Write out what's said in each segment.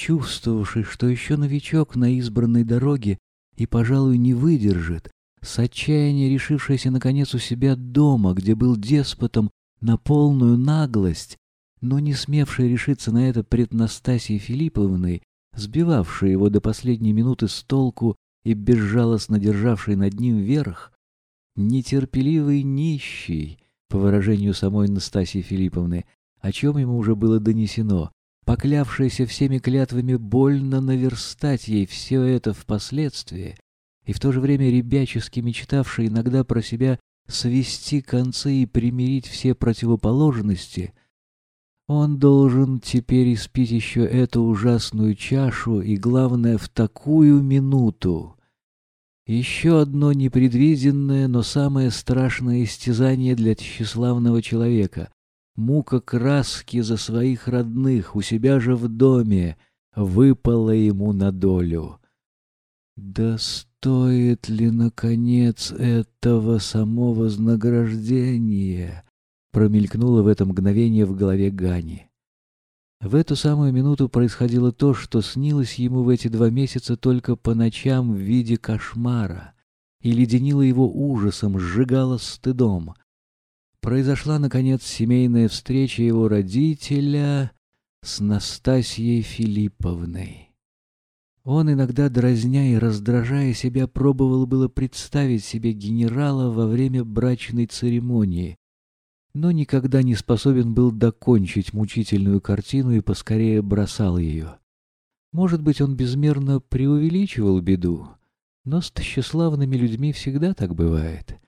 чувствовавший, что еще новичок на избранной дороге и, пожалуй, не выдержит, с отчаяния решившийся наконец у себя дома, где был деспотом на полную наглость, но не смевший решиться на это пред Настасьей Филипповной, сбивавшей его до последней минуты с толку и безжалостно державшей над ним верх, нетерпеливый нищий, по выражению самой Настасьи Филипповны, о чем ему уже было донесено, поклявшийся всеми клятвами больно наверстать ей все это впоследствии, и в то же время ребячески мечтавший иногда про себя свести концы и примирить все противоположности, он должен теперь испить еще эту ужасную чашу, и, главное, в такую минуту. Еще одно непредвиденное, но самое страшное истязание для тщеславного человека. Мука краски за своих родных у себя же в доме выпала ему на долю. Да стоит ли, наконец, этого само вознаграждения? Промелькнуло в это мгновение в голове Гани. В эту самую минуту происходило то, что снилось ему в эти два месяца только по ночам в виде кошмара, и леденило его ужасом, сжигало стыдом. Произошла, наконец, семейная встреча его родителя с Настасьей Филипповной. Он иногда, дразня и раздражая себя, пробовал было представить себе генерала во время брачной церемонии, но никогда не способен был докончить мучительную картину и поскорее бросал ее. Может быть, он безмерно преувеличивал беду, но с тщеславными людьми всегда так бывает.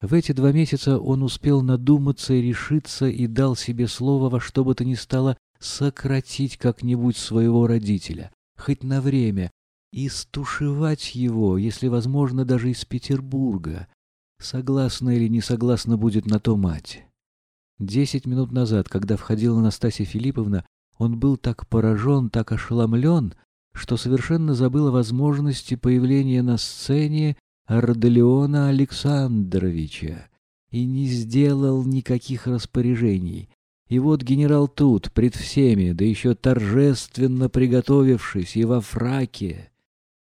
В эти два месяца он успел надуматься и решиться и дал себе слово во что бы то ни стало сократить как-нибудь своего родителя, хоть на время, и стушевать его, если возможно, даже из Петербурга. Согласна или не согласна будет на то мать. Десять минут назад, когда входила Настасья Филипповна, он был так поражен, так ошеломлен, что совершенно забыл о возможности появления на сцене Арделеона Александровича и не сделал никаких распоряжений. И вот генерал тут, пред всеми, да еще торжественно приготовившись и во фраке.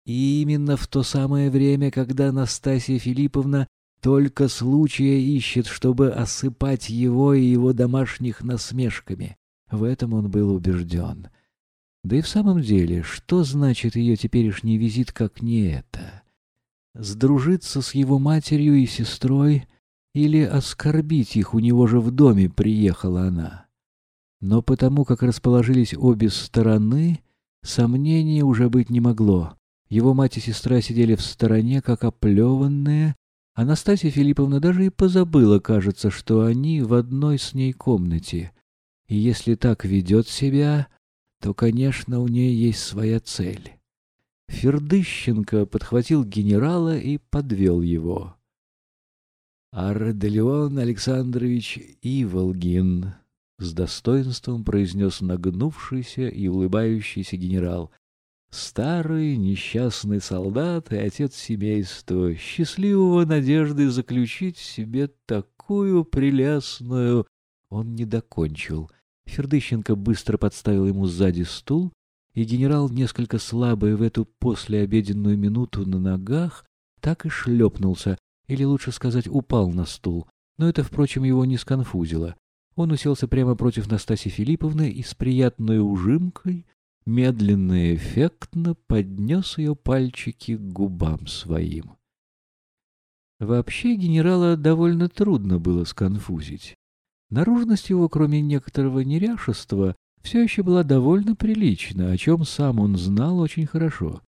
И именно в то самое время, когда Настасья Филипповна только случая ищет, чтобы осыпать его и его домашних насмешками. В этом он был убежден. Да и в самом деле, что значит ее теперешний визит, как не это? Сдружиться с его матерью и сестрой или оскорбить их у него же в доме приехала она? Но потому как расположились обе стороны, сомнений уже быть не могло. Его мать и сестра сидели в стороне, как оплеванные, Анастасия Филипповна даже и позабыла, кажется, что они в одной с ней комнате. И если так ведет себя, то, конечно, у нее есть своя цель. Фердыщенко подхватил генерала и подвел его. «Арделеон Александрович Иволгин», — с достоинством произнес нагнувшийся и улыбающийся генерал — Старый несчастный солдат и отец семейства, счастливого надежды заключить себе такую прелестную... Он не докончил. Фердыщенко быстро подставил ему сзади стул, и генерал, несколько слабый в эту послеобеденную минуту на ногах, так и шлепнулся, или лучше сказать, упал на стул. Но это, впрочем, его не сконфузило. Он уселся прямо против Настасьи Филипповны и с приятной ужимкой медленно и эффектно поднес ее пальчики к губам своим. Вообще генерала довольно трудно было сконфузить. Наружность его, кроме некоторого неряшества, все еще была довольно прилична, о чем сам он знал очень хорошо.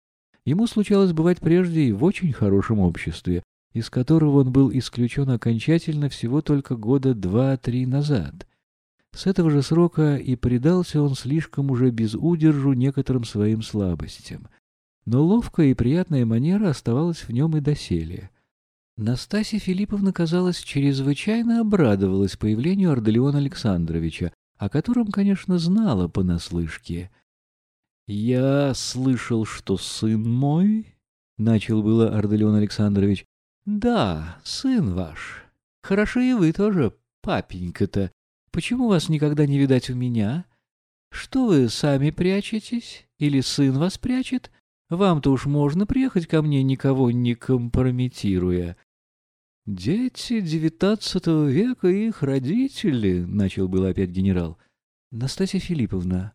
Ему случалось бывать прежде и в очень хорошем обществе, из которого он был исключен окончательно всего только года два-три назад — с этого же срока и предался он слишком уже без удержу некоторым своим слабостям. Но ловкая и приятная манера оставалась в нем и доселе. Настасья Филипповна, казалось, чрезвычайно обрадовалась появлению Арделеона Александровича, о котором, конечно, знала понаслышке. «Я слышал, что сын мой...» — начал было Арделеон Александрович. «Да, сын ваш. Хорошо и вы тоже, папенька-то», Почему вас никогда не видать у меня? Что вы сами прячетесь? Или сын вас прячет? Вам-то уж можно приехать ко мне, никого не компрометируя. «Дети девятнадцатого века и их родители», — начал был опять генерал. «Настасья Филипповна,